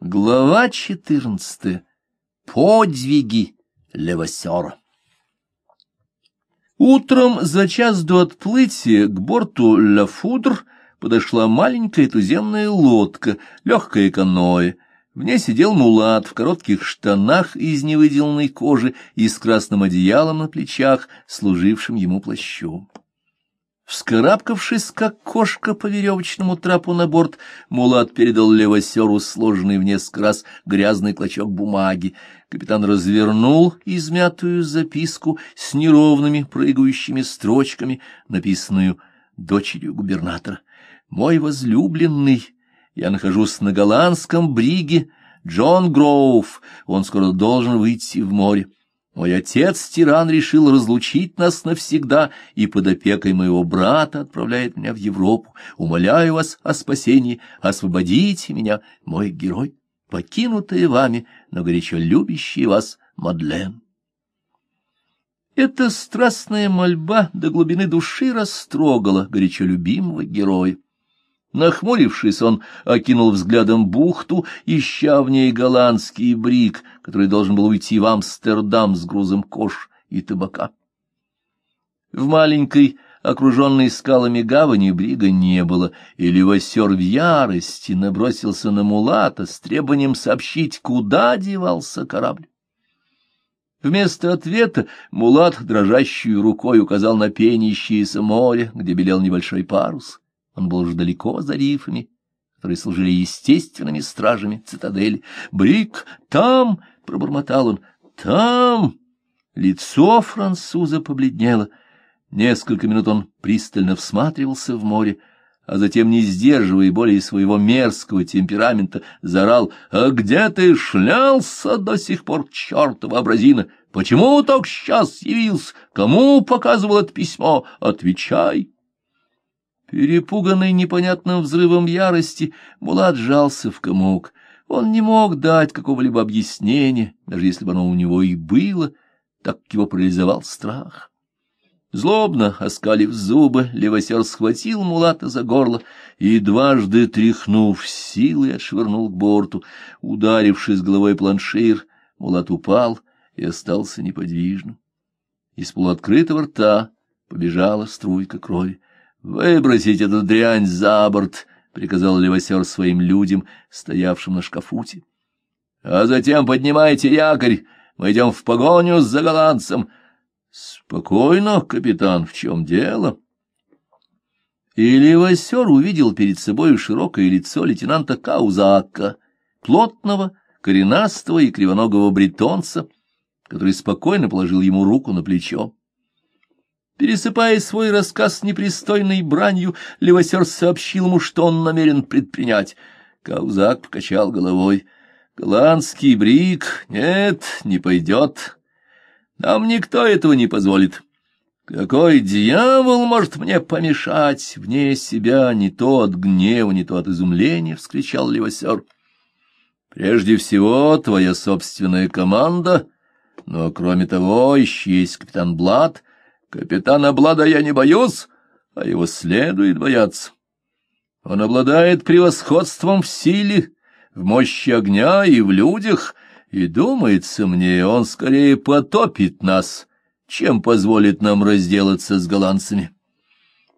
Глава четырнадцатая. Подвиги Левосера. Утром за час до отплытия к борту Ля Фудр подошла маленькая туземная лодка, легкое каноэ. В ней сидел мулат в коротких штанах из невыделанной кожи и с красным одеялом на плечах, служившим ему плащом. Вскарабкавшись, как кошка по веревочному трапу на борт, Мулат передал левосеру сложенный в несколько раз грязный клочок бумаги. Капитан развернул измятую записку с неровными прыгающими строчками, написанную дочерью губернатора. «Мой возлюбленный, я нахожусь на голландском бриге Джон Гроув, он скоро должен выйти в море. Мой отец-тиран решил разлучить нас навсегда и под опекой моего брата отправляет меня в Европу. Умоляю вас о спасении, освободите меня, мой герой, покинутые вами, но горячо любящий вас Мадлен. Эта страстная мольба до глубины души растрогала горячо любимого героя. Нахмурившись, он окинул взглядом бухту, ища в ней голландский брик, который должен был уйти в Амстердам с грузом кож и табака. В маленькой, окруженной скалами гавани, брига не было, и Левосер в ярости набросился на Мулата с требованием сообщить, куда девался корабль. Вместо ответа Мулат дрожащей рукой указал на пенящееся море, где белел небольшой парус. Он был уже далеко за рифами, которые служили естественными стражами цитадели. «Брик, там!» — пробормотал он. «Там!» Лицо француза побледнело. Несколько минут он пристально всматривался в море, а затем, не сдерживая более своего мерзкого темперамента, заорал «А где ты шлялся до сих пор, чертова образина? Почему только сейчас явился? Кому показывал это письмо? Отвечай!» Перепуганный непонятным взрывом ярости, Мулат сжался в комок. Он не мог дать какого-либо объяснения, даже если бы оно у него и было, так его парализовал страх. Злобно оскалив зубы, Левосер схватил Мулата за горло и, дважды тряхнув силой, отшвырнул к борту. Ударившись головой планшир, Мулат упал и остался неподвижным. Из полуоткрытого рта побежала струйка крови. «Выбросить эту дрянь за борт!» — приказал Левосер своим людям, стоявшим на шкафуте. «А затем поднимайте якорь, мы идем в погоню за голландцем». «Спокойно, капитан, в чем дело?» И Левосер увидел перед собой широкое лицо лейтенанта Каузака, плотного, коренастого и кривоногого бретонца, который спокойно положил ему руку на плечо. Пересыпая свой рассказ непристойной бранью, Левосер сообщил ему, что он намерен предпринять. Каузак покачал головой. «Голландский брик? Нет, не пойдет. Нам никто этого не позволит. Какой дьявол может мне помешать вне себя не то от гнева, не то от изумления?» — вскричал Левосер. «Прежде всего, твоя собственная команда, но, кроме того, еще есть капитан Блад» Капитана Блада я не боюсь, а его следует бояться. Он обладает превосходством в силе, в мощи огня и в людях, и, думается мне, он скорее потопит нас, чем позволит нам разделаться с голландцами.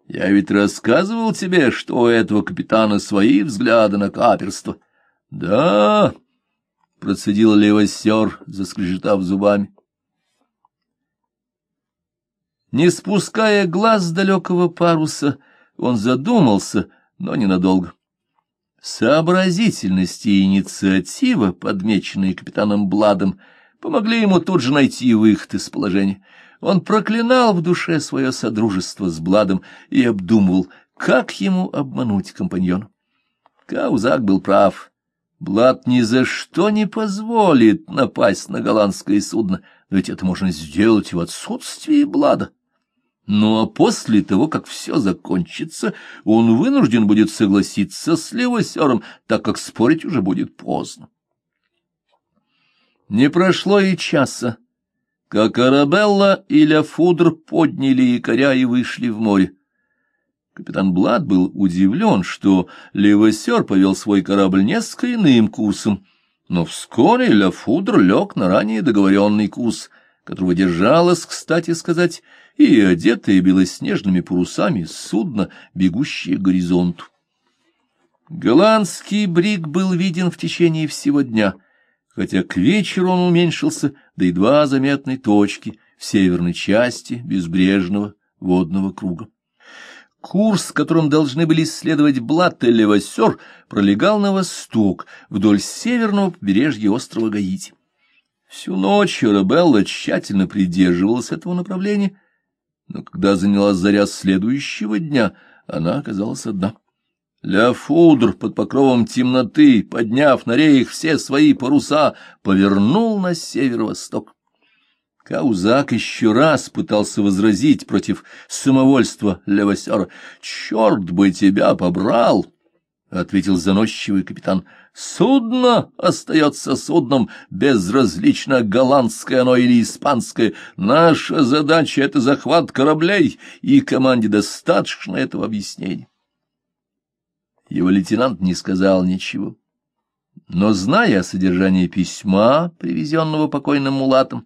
Я ведь рассказывал тебе, что у этого капитана свои взгляды на каперство. — Да, — процедил левосер, заскрежетав зубами. Не спуская глаз с далекого паруса, он задумался, но ненадолго. Сообразительность и инициатива, подмеченные капитаном Бладом, помогли ему тут же найти выход из положения. Он проклинал в душе свое содружество с Бладом и обдумывал, как ему обмануть компаньона. Каузак был прав. Блад ни за что не позволит напасть на голландское судно, ведь это можно сделать в отсутствии Блада. Ну а после того, как все закончится, он вынужден будет согласиться с левосером, так как спорить уже будет поздно. Не прошло и часа, как Арабелла и Ля Фудр подняли якоря и вышли в море. Капитан Блад был удивлен, что левосер повел свой корабль несколько иным курсом — но вскоре Ля Фудр лег на ранее договоренный курс, которого держалось, кстати сказать, и одетое белоснежными парусами судно, бегущее к горизонту. Голландский брик был виден в течение всего дня, хотя к вечеру он уменьшился до едва заметной точки в северной части безбрежного водного круга. Курс, которым должны были исследовать Блатт и Левасер, пролегал на восток, вдоль северного побережья острова Гаити. Всю ночь Арабелла тщательно придерживалась этого направления, но когда занялась заря следующего дня, она оказалась одна. Ля Фудр под покровом темноты, подняв на реях все свои паруса, повернул на северо-восток. Каузак еще раз пытался возразить против самовольства Левасера. «Черт бы тебя побрал!» — ответил заносчивый капитан. «Судно остается судном, безразлично, голландское оно или испанское. Наша задача — это захват кораблей, и команде достаточно этого объяснения». Его лейтенант не сказал ничего. Но, зная о содержании письма, привезенного покойным мулатом,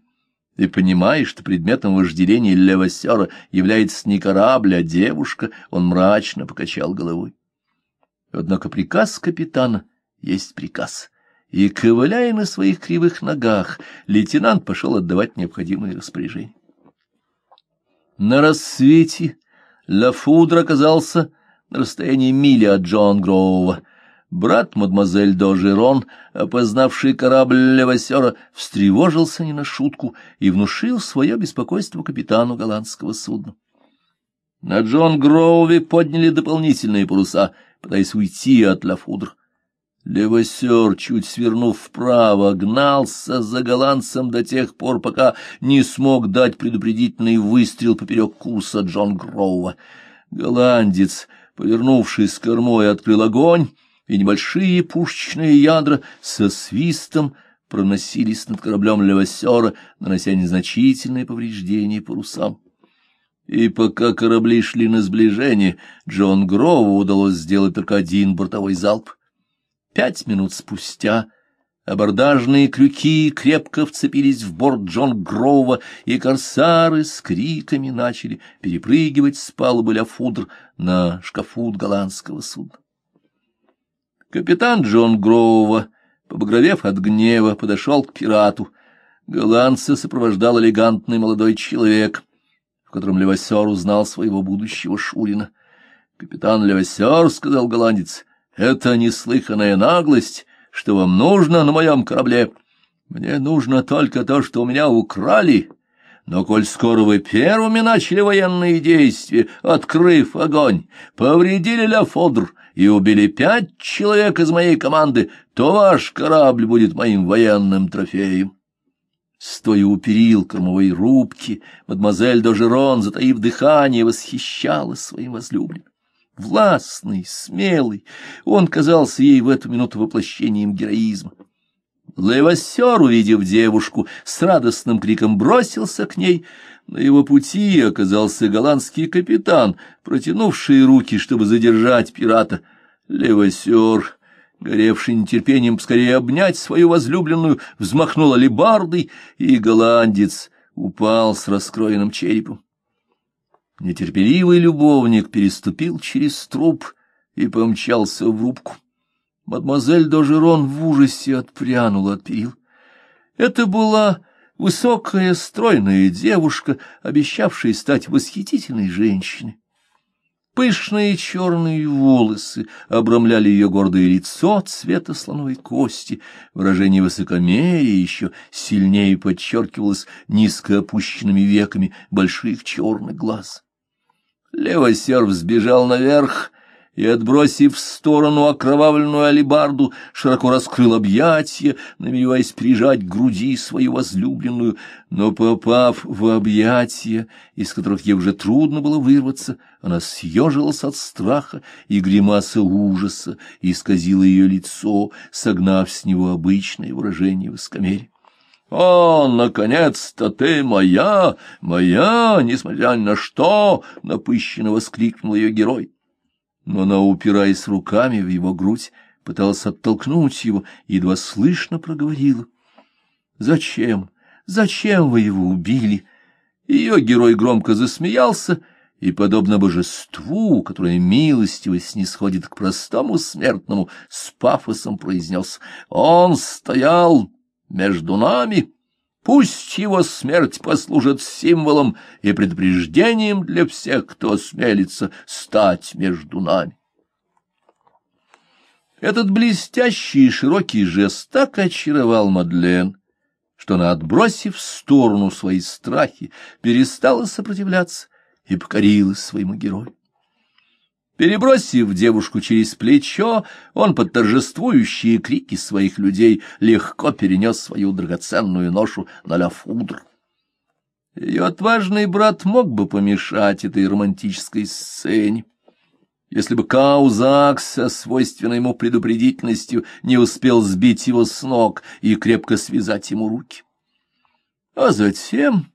и понимая, что предметом вожделения Левосера является не корабль, а девушка, он мрачно покачал головой. Однако приказ капитана есть приказ, и, ковыляя на своих кривых ногах, лейтенант пошел отдавать необходимые распоряжения. На рассвете Лафудр оказался на расстоянии мили от Джон Гроува — Брат мадемуазель Дожерон, опознавший корабль Левасера, встревожился не на шутку и внушил свое беспокойство капитану голландского судна. На Джон Гроуве подняли дополнительные паруса, пытаясь уйти от Лафудр. Левасер, чуть свернув вправо, гнался за голландцем до тех пор, пока не смог дать предупредительный выстрел поперек курса Джон Гроува. Голландец, повернувшись кормой, открыл огонь, и небольшие пушечные ядра со свистом проносились над кораблем Левасера, нанося незначительные повреждения парусам. И пока корабли шли на сближение, Джон Грову удалось сделать только один бортовой залп. Пять минут спустя абордажные крюки крепко вцепились в борт Джон Грова, и корсары с криками начали перепрыгивать с палубы ля фудр на шкафут голландского судна. Капитан Джон Гроува, побагровев от гнева, подошел к пирату. Голландца сопровождал элегантный молодой человек, в котором Левасер узнал своего будущего Шурина. «Капитан Левасер», — сказал голландец, — «это неслыханная наглость, что вам нужно на моем корабле. Мне нужно только то, что у меня украли». Но коль скоро вы первыми начали военные действия, открыв огонь, повредили Ля Фодр и убили пять человек из моей команды, то ваш корабль будет моим военным трофеем. Стоя у перил кормовой рубки, мадемуазель Дожерон, затаив дыхание, восхищалась своим возлюбленным. Властный, смелый, он казался ей в эту минуту воплощением героизма. Левосер, увидев девушку, с радостным криком бросился к ней. На его пути оказался голландский капитан, протянувший руки, чтобы задержать пирата. Левосер, горевший нетерпением скорее обнять свою возлюбленную, взмахнул алебардой, и голландец упал с раскроенным черепом. Нетерпеливый любовник переступил через труп и помчался в рубку. Мадемуазель Дожерон в ужасе отпрянула от перил. Это была высокая, стройная девушка, обещавшая стать восхитительной женщиной. Пышные черные волосы обрамляли ее гордое лицо цвета слоновой кости, выражение высокомерия еще сильнее подчеркивалось низко опущенными веками больших черных глаз. Левосерв сбежал наверх, и, отбросив в сторону окровавленную алибарду, широко раскрыл объятия, намереваясь прижать к груди свою возлюбленную, но, попав в объятия, из которых ей уже трудно было вырваться, она съежилась от страха, и гримаса ужаса исказила ее лицо, согнав с него обычное выражение воскомерия. «О, наконец-то ты моя, моя, несмотря ни на что!» — напыщенно воскликнул ее герой но она, упираясь руками в его грудь, пыталась оттолкнуть его и едва слышно проговорила. «Зачем? Зачем вы его убили?» Ее герой громко засмеялся и, подобно божеству, которое милостиво снисходит к простому смертному, с пафосом произнес «Он стоял между нами». Пусть его смерть послужит символом и предупреждением для всех, кто осмелится стать между нами. Этот блестящий и широкий жест так очаровал Мадлен, что она, отбросив в сторону свои страхи, перестала сопротивляться и покорилась своему герою. Перебросив девушку через плечо, он под торжествующие крики своих людей легко перенес свою драгоценную ношу на ля-фудр. Ее отважный брат мог бы помешать этой романтической сцене, если бы Каузак со свойственной ему предупредительностью не успел сбить его с ног и крепко связать ему руки. А затем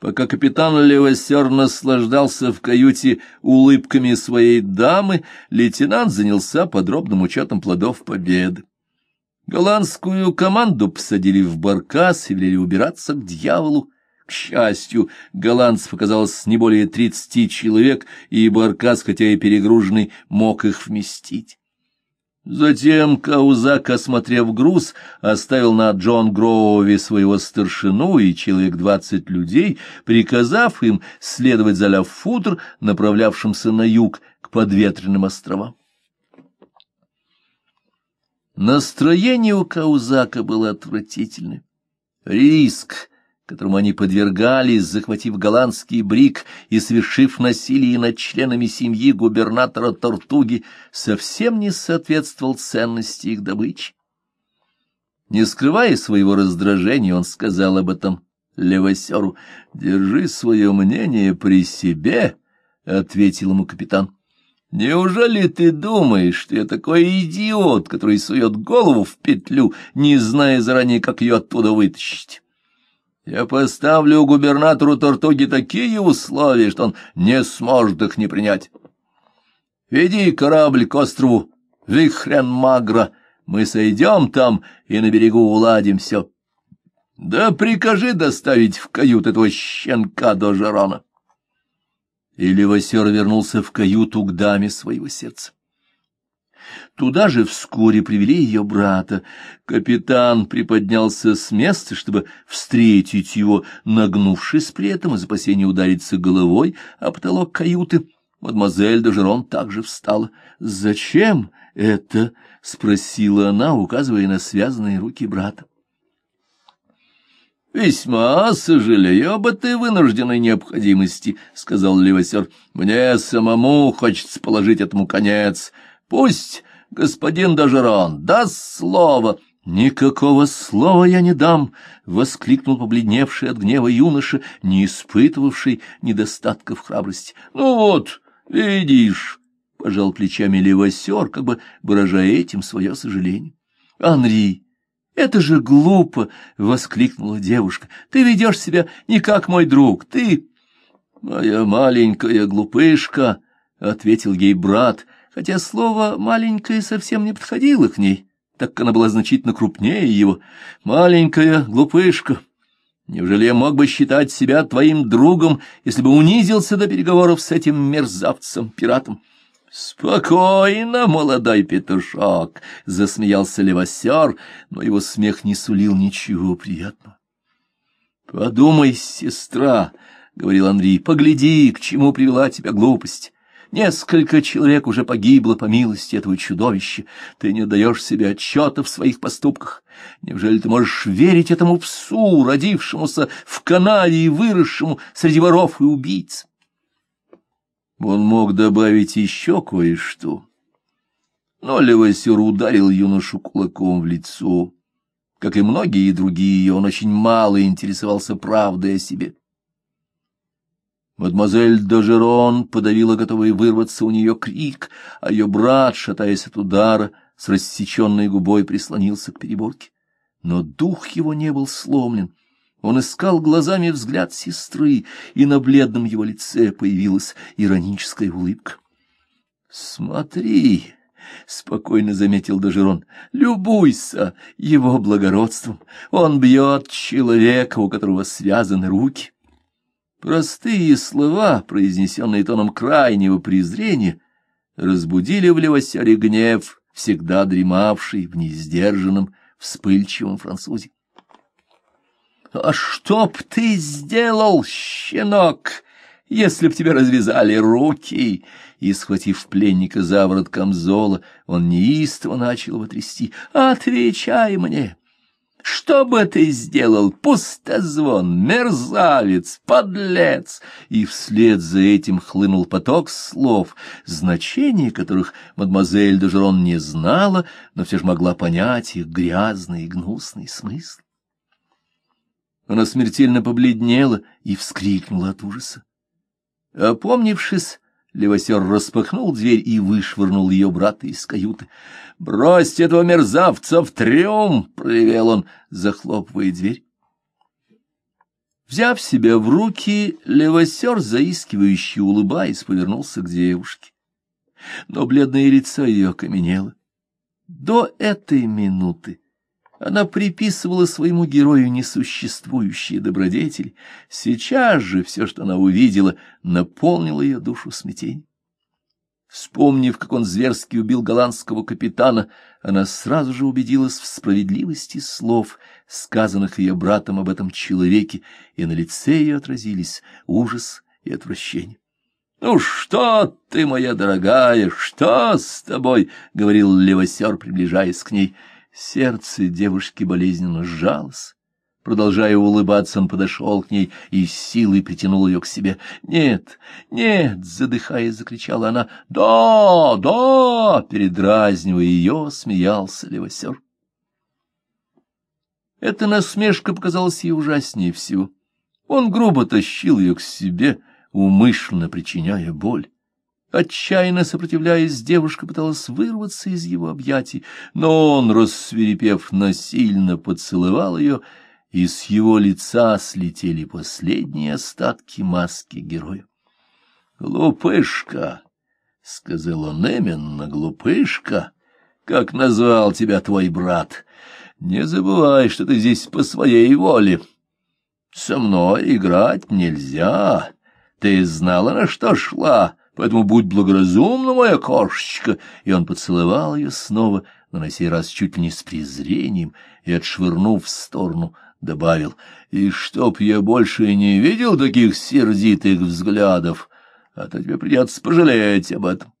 Пока капитан Левосер наслаждался в каюте улыбками своей дамы, лейтенант занялся подробным учетом плодов победы. Голландскую команду посадили в баркас и велели убираться к дьяволу. К счастью, голландцев оказалось не более тридцати человек, и баркас, хотя и перегруженный, мог их вместить. Затем Каузак, осмотрев груз, оставил на Джон Гроуве своего старшину и человек двадцать людей, приказав им следовать за Ля-Футр, направлявшимся на юг к подветренным островам. Настроение у Каузака было отвратительное. Риск, которому они подвергались, захватив голландский брик и совершив насилие над членами семьи губернатора Тортуги, совсем не соответствовал ценности их добычи. Не скрывая своего раздражения, он сказал об этом Левосеру. — Держи свое мнение при себе, — ответил ему капитан. — Неужели ты думаешь, что я такой идиот, который сует голову в петлю, не зная заранее, как ее оттуда вытащить? Я поставлю губернатору Тортуги такие условия, что он не сможет их не принять. Веди корабль к острову Вихрен-Магра, мы сойдем там и на берегу уладим все. Да прикажи доставить в кают этого щенка до Жерона. И Левосер вернулся в каюту к даме своего сердца. Туда же вскоре привели ее брата. Капитан приподнялся с места, чтобы встретить его, нагнувшись при этом из опасения удариться головой о потолок каюты. Мадемуазель Дожерон также встала. «Зачем это?» — спросила она, указывая на связанные руки брата. «Весьма сожалею об этой вынужденной необходимости», — сказал Левосер. «Мне самому хочется положить этому конец». Пусть господин Дажерон даст слово. — Никакого слова я не дам! — воскликнул побледневший от гнева юноша, не испытывавший недостатков храбрости. — Ну вот, видишь! — пожал плечами левосер, как бы выражая этим свое сожаление. — Анри! Это же глупо! — воскликнула девушка. — Ты ведешь себя не как мой друг. Ты... — Моя маленькая глупышка! — ответил ей брат, хотя слово «маленькая» совсем не подходило к ней, так как она была значительно крупнее его. «Маленькая глупышка». Неужели я мог бы считать себя твоим другом, если бы унизился до переговоров с этим мерзавцем-пиратом? — Спокойно, молодой петушок! — засмеялся Левосер, но его смех не сулил ничего приятного. — Подумай, сестра, — говорил Андрей, — погляди, к чему привела тебя глупость. Несколько человек уже погибло по милости этого чудовища. Ты не даешь себе отчета в своих поступках. Неужели ты можешь верить этому псу, родившемуся в Канаде и выросшему среди воров и убийц? Он мог добавить еще кое-что. Но Левосер ударил юношу кулаком в лицо. Как и многие другие, он очень мало интересовался правдой о себе. Мадемуазель Дожерон подавила готовый вырваться у нее крик, а ее брат, шатаясь от удара, с рассеченной губой прислонился к переборке. Но дух его не был сломлен. Он искал глазами взгляд сестры, и на бледном его лице появилась ироническая улыбка. — Смотри, — спокойно заметил Дожерон. — Любуйся его благородством. Он бьет человека, у которого связаны руки. Простые слова, произнесенные тоном крайнего презрения, разбудили в Левосяре гнев, всегда дремавший в несдержанном, вспыльчивом французе. — А что б ты сделал, щенок, если б тебе развязали руки? И, схватив пленника за ворот камзола, он неистово начал его трясти. — Отвечай мне! Что бы ты сделал, пустозвон, мерзавец, подлец? И вслед за этим хлынул поток слов, значение которых мадемуазель Дежерон не знала, но все же могла понять их грязный и гнусный смысл. Она смертельно побледнела и вскрикнула от ужаса. Опомнившись, Левосер распахнул дверь и вышвырнул ее брата из каюты. — Брось этого мерзавца в трюм! — проревел он, захлопывая дверь. Взяв себя в руки, Левосер, заискивающе улыбаясь, повернулся к девушке. Но бледное лицо ее окаменело. До этой минуты она приписывала своему герою несуществующие добродетели. Сейчас же все, что она увидела, наполнило ее душу смятением. Вспомнив, как он зверски убил голландского капитана, она сразу же убедилась в справедливости слов, сказанных ее братом об этом человеке, и на лице ее отразились ужас и отвращение. — Ну что ты, моя дорогая, что с тобой? — говорил Левосер, приближаясь к ней. Сердце девушки болезненно сжалось. Продолжая улыбаться, он подошел к ней и силой притянул ее к себе. «Нет, нет!» — задыхаясь, закричала она. «Да, да!» — передразнивая ее, смеялся Левосер. Эта насмешка показалась ей ужаснее всего. Он грубо тащил ее к себе, умышленно причиняя боль. Отчаянно сопротивляясь, девушка пыталась вырваться из его объятий, но он, рассверепев, насильно поцеловал ее, и с его лица слетели последние остатки маски героя. «Глупышка!» — сказал он именно, глупышка, как назвал тебя твой брат. Не забывай, что ты здесь по своей воле. Со мной играть нельзя. Ты знала, на что шла, поэтому будь благоразумна, моя кошечка. И он поцеловал ее снова, но на сей раз чуть ли не с презрением, и, отшвырнув в сторону, добавил, «И чтоб я больше не видел таких сердитых взглядов, а то тебе придется пожалеть об этом».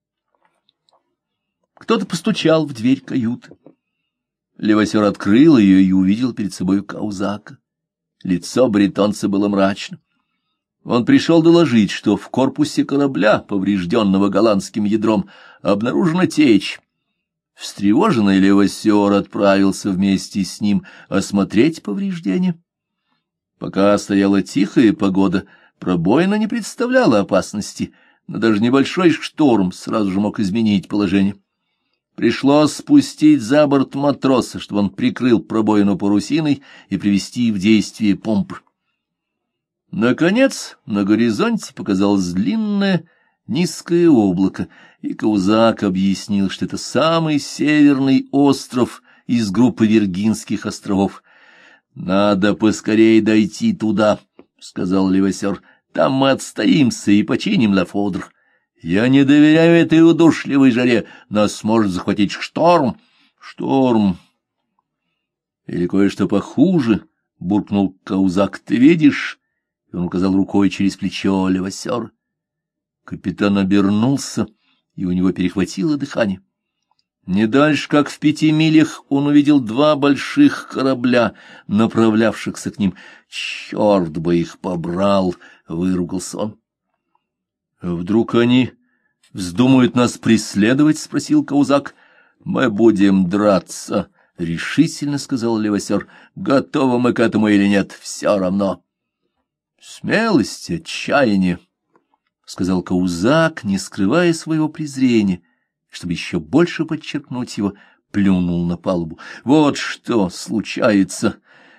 Кто-то постучал в дверь каюты. Левосер открыл ее и увидел перед собой Каузака. Лицо бретонца было мрачно. Он пришел доложить, что в корпусе корабля, поврежденного голландским ядром, обнаружена течь. Встревоженный Левосер отправился вместе с ним осмотреть повреждения. Пока стояла тихая погода, пробоина не представляла опасности, но даже небольшой шторм сразу же мог изменить положение. Пришлось спустить за борт матроса, чтобы он прикрыл пробоину парусиной и привести в действие помпы. Наконец на горизонте показалось длинное низкое облако, и Каузак объяснил, что это самый северный остров из группы Виргинских островов. — Надо поскорее дойти туда, — сказал Левосер. — Там мы отстоимся и починим Лафодр. Я не доверяю этой удушливой жаре. Нас может захватить шторм. Шторм. Или кое-что похуже, — буркнул Каузак. — Ты видишь? И он указал рукой через плечо Левосер. Капитан обернулся, и у него перехватило дыхание. Не дальше, как в пяти милях, он увидел два больших корабля, направлявшихся к ним. «Черт бы их побрал!» — выругался он. «Вдруг они вздумают нас преследовать?» — спросил Каузак. «Мы будем драться», — решительно сказал Левосер. «Готовы мы к этому или нет, все равно». Смелость, отчаяние, — сказал Каузак, не скрывая своего презрения, чтобы еще больше подчеркнуть его, плюнул на палубу. Вот что случается,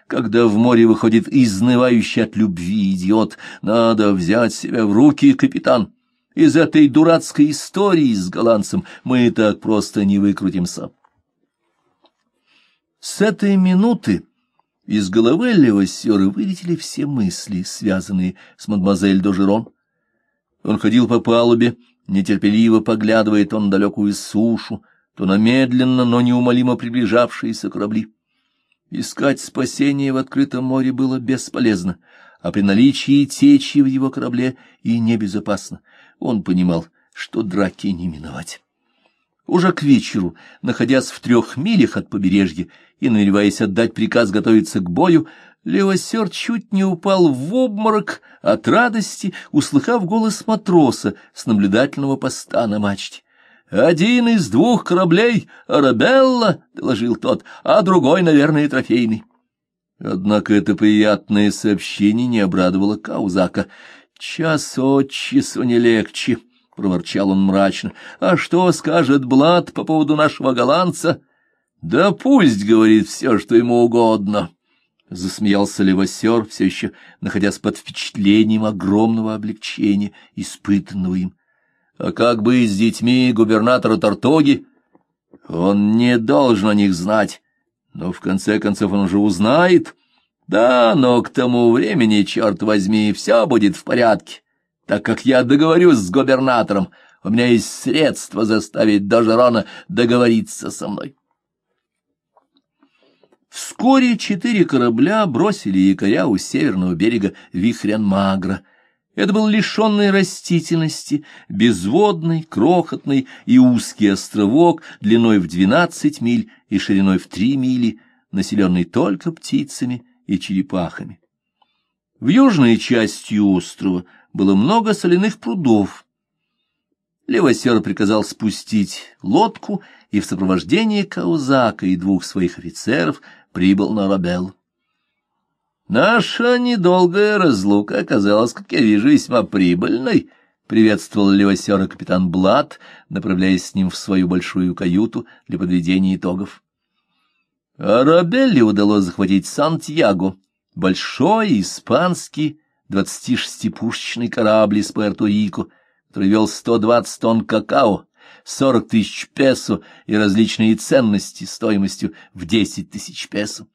когда в море выходит изнывающий от любви идиот. Надо взять себя в руки, капитан. Из этой дурацкой истории с голландцем мы так просто не выкрутимся. С этой минуты из головы Левассера вылетели все мысли, связанные с мадемуазель Дожерон. Он ходил по палубе, нетерпеливо поглядывая то на далекую сушу, то на медленно, но неумолимо приближавшиеся корабли. Искать спасение в открытом море было бесполезно, а при наличии течи в его корабле и небезопасно. Он понимал, что драки не миновать. Уже к вечеру, находясь в трех милях от побережья и намереваясь отдать приказ готовиться к бою, Левосер чуть не упал в обморок от радости, услыхав голос матроса с наблюдательного поста на мачте. «Один из двух кораблей — Арабелла», — доложил тот, — «а другой, наверное, трофейный». Однако это приятное сообщение не обрадовало Каузака. «Час от часу не легче», — проворчал он мрачно. «А что скажет Блад по поводу нашего голландца?» «Да пусть говорит все, что ему угодно», — засмеялся Левосер, все еще находясь под впечатлением огромного облегчения, испытанного им. А как бы с детьми губернатора Тартоги? Он не должен о них знать. Но в конце концов он уже узнает. Да, но к тому времени, черт возьми, все будет в порядке, так как я договорюсь с губернатором. У меня есть средства заставить Дожерона договориться со мной. Вскоре четыре корабля бросили якоря у северного берега Вихрян-Магра — это был лишенный растительности, безводный, крохотный и узкий островок длиной в двенадцать миль и шириной в три мили, населенный только птицами и черепахами. В южной части острова было много соляных прудов. Левосер приказал спустить лодку и в сопровождении Каузака и двух своих офицеров прибыл на Рабел. Наша недолгая разлука оказалась, как я вижу, весьма прибыльной, — приветствовал Левосера капитан Блад, направляясь с ним в свою большую каюту для подведения итогов. Арабелле удалось захватить Сантьяго, большой испанский 26-пушечный корабль из Пуэрто-Рико, который вел 120 тонн какао, 40 тысяч песо и различные ценности стоимостью в 10 тысяч песо.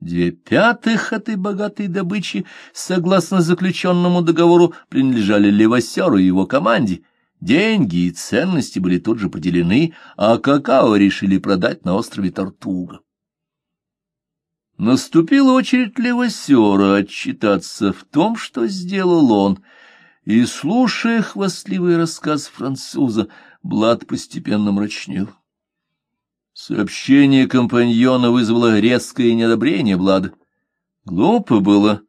Две пятых этой богатой добычи, согласно заключенному договору, принадлежали Левосеру и его команде. Деньги и ценности были тут же поделены, а какао решили продать на острове Тартуга. Наступила очередь Левосера отчитаться в том, что сделал он, и, слушая хвастливый рассказ француза, Блад постепенно мрачнел. Сообщение компаньона вызвало резкое неодобрение Блада. Глупо было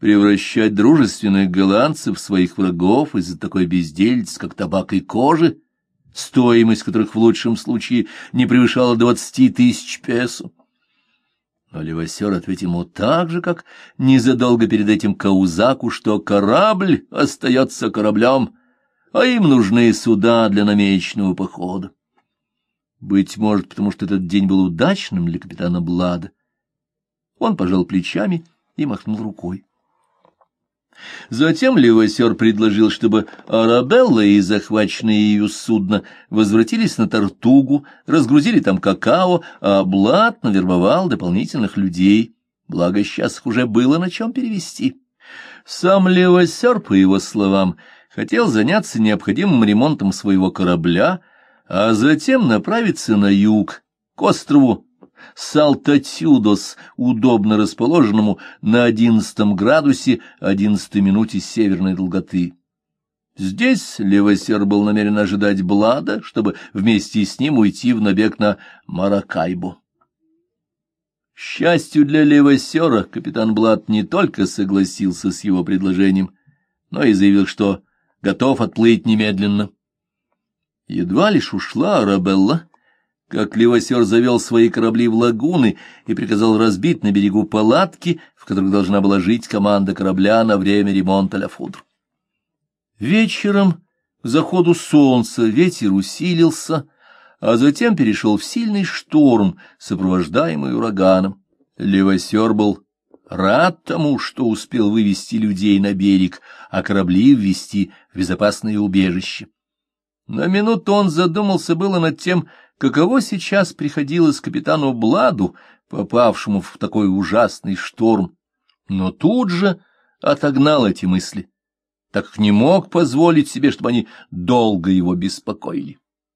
превращать дружественных голландцев в своих врагов из-за такой бездельницы, как табак и кожи, стоимость которых в лучшем случае не превышала двадцати тысяч песо. Но Левосер ответил ему так же, как незадолго перед этим Каузаку, что корабль остается кораблем, а им нужны суда для намеченного похода. Быть может, потому что этот день был удачным для капитана Блада. Он пожал плечами и махнул рукой. Затем Левосер предложил, чтобы Арабелла и захваченные ее судно возвратились на Тартугу, разгрузили там какао, а Блад навербовал дополнительных людей, благо сейчас уже было на чем перевести. Сам Левосер, по его словам, хотел заняться необходимым ремонтом своего корабля, а затем направиться на юг, к острову Салтатюдос, удобно расположенному на одиннадцатом градусе одиннадцатой минуте северной долготы. Здесь Левосер был намерен ожидать Блада, чтобы вместе с ним уйти в набег на Маракайбу. счастью для Левосера, капитан Блад не только согласился с его предложением, но и заявил, что готов отплыть немедленно. Едва лишь ушла Арабелла, как Левосер завел свои корабли в лагуны и приказал разбить на берегу палатки, в которых должна была жить команда корабля на время ремонта Ля Фудр. Вечером, к заходу солнца, ветер усилился, а затем перешел в сильный шторм, сопровождаемый ураганом. Левосер был рад тому, что успел вывести людей на берег, а корабли ввести в безопасное убежище. На минуту он задумался было над тем, каково сейчас приходилось капитану Бладу, попавшему в такой ужасный шторм, но тут же отогнал эти мысли, так как не мог позволить себе, чтобы они долго его беспокоили.